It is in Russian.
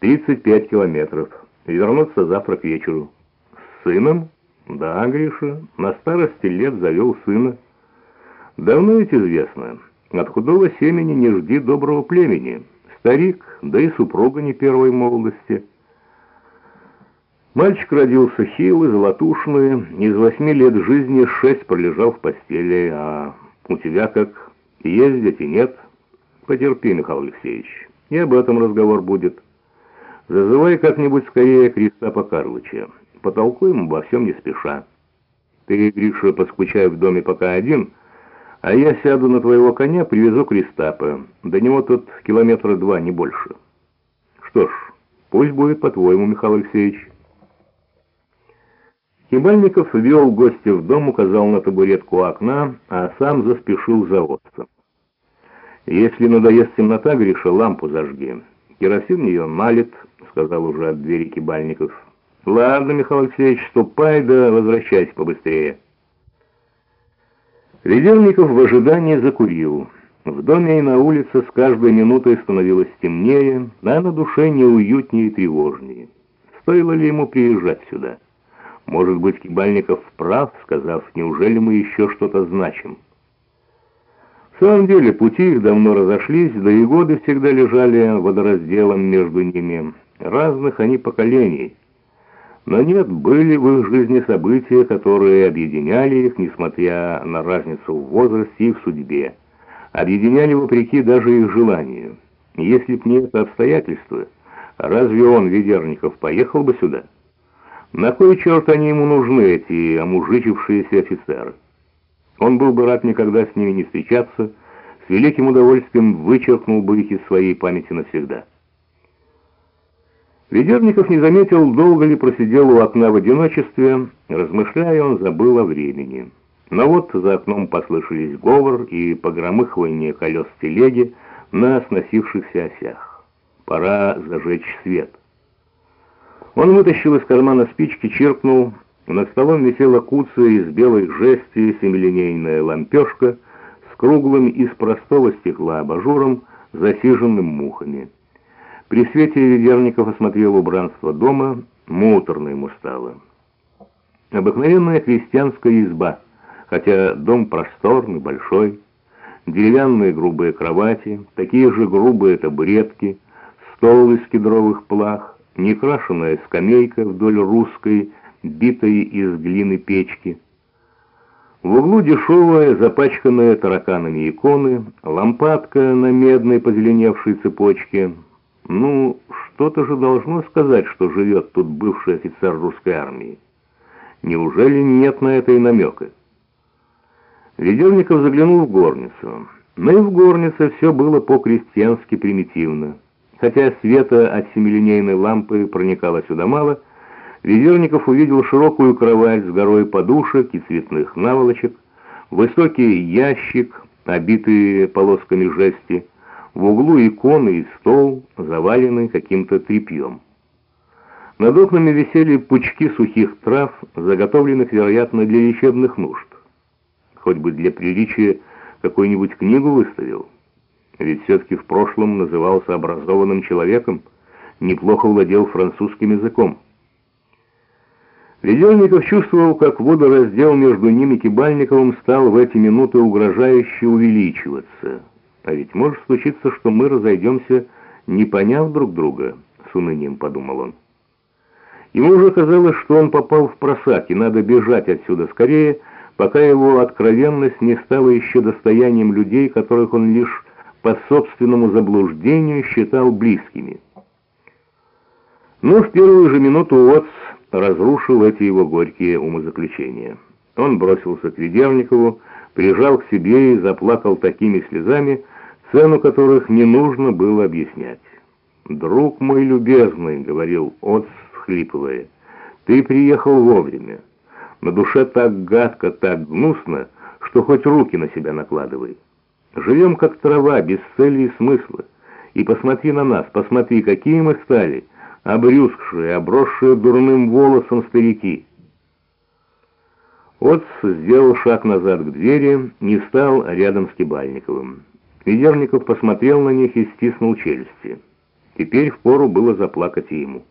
35 километров. Вернуться завтра к вечеру. С сыном? Да, Гриша, на старости лет завел сына. Давно ведь известно, от худого семени не жди доброго племени. Старик, да и супруга не первой молодости. Мальчик родился хилый, золотушный, из восьми лет жизни шесть пролежал в постели, а у тебя как ездить и нет. Потерпи, Михаил Алексеевич, и об этом разговор будет. Зазывай как-нибудь скорее Кристапа Карлыча. Потолкуем обо всем не спеша. Ты, Гриша, поскучай в доме пока один, а я сяду на твоего коня, привезу Кристапа. До него тут километра два, не больше. Что ж, пусть будет по-твоему, Михаил Алексеевич. Кибальников ввел гостя в дом, указал на табуретку окна, а сам заспешил за отцом. «Если надоест темнота, Гриша, лампу зажги. Керосин в нее малит», — сказал уже от двери Кибальников. «Ладно, Михаил Алексеевич, ступай да возвращайся побыстрее». Ведерников в ожидании закурил. В доме и на улице с каждой минутой становилось темнее, а на душе неуютнее и тревожнее. Стоило ли ему приезжать сюда? Может быть, Кибальников прав, сказав, неужели мы еще что-то значим? В самом деле, пути их давно разошлись, да и годы всегда лежали водоразделом между ними. Разных они поколений. Но нет, были в их жизни события, которые объединяли их, несмотря на разницу в возрасте и в судьбе. Объединяли вопреки даже их желанию. Если б не это обстоятельство, разве он, Ведерников, поехал бы сюда? На кой черт они ему нужны, эти омужичившиеся офицеры? Он был бы рад никогда с ними не встречаться, с великим удовольствием вычеркнул бы их из своей памяти навсегда. Ведерников не заметил, долго ли просидел у окна в одиночестве, размышляя, он забыл о времени. Но вот за окном послышались говор и погромыхивание колес телеги на сносившихся осях. Пора зажечь свет. Он вытащил из кармана спички, чиркнул. Над столом висела куция из белой жести, семилинейная лампешка с круглым из простого стекла абажуром, засиженным мухами. При свете Ведерников осмотрел убранство дома, муторно ему стало. Обыкновенная крестьянская изба, хотя дом просторный, большой, деревянные грубые кровати, такие же грубые табуретки, стол из кедровых плах, некрашенная скамейка вдоль русской, битой из глины печки. В углу дешевая, запачканная тараканами иконы, лампадка на медной позеленевшей цепочке. Ну, что-то же должно сказать, что живет тут бывший офицер русской армии. Неужели нет на это и намека? Ведерников заглянул в горницу. Но и в горнице все было по-крестьянски примитивно. Хотя света от семилинейной лампы проникало сюда мало, Ведерников увидел широкую кровать с горой подушек и цветных наволочек, высокий ящик, обитый полосками жести, в углу иконы и стол, заваленный каким-то тряпьем. Над окнами висели пучки сухих трав, заготовленных, вероятно, для лечебных нужд. Хоть бы для приличия какую-нибудь книгу выставил ведь все-таки в прошлом назывался образованным человеком, неплохо владел французским языком. Ведельников чувствовал, как водораздел между ним и Кибальниковым стал в эти минуты угрожающе увеличиваться. А ведь может случиться, что мы разойдемся, не поняв друг друга, с унынием подумал он. Ему уже казалось, что он попал в просак, и надо бежать отсюда скорее, пока его откровенность не стала еще достоянием людей, которых он лишь по собственному заблуждению считал близкими. Но в первую же минуту Уотс разрушил эти его горькие умозаключения. Он бросился к Ведерникову, прижал к себе и заплакал такими слезами, цену которых не нужно было объяснять. «Друг мой любезный», — говорил Отц, всхлипывая, — «ты приехал вовремя. На душе так гадко, так гнусно, что хоть руки на себя накладывай». Живем как трава, без цели и смысла. И посмотри на нас, посмотри, какие мы стали, обрюзгшие, обросшие дурным волосом старики. Отц сделал шаг назад к двери, не стал рядом с Кибальниковым. Ведерников посмотрел на них и стиснул челюсти. Теперь впору было заплакать и ему.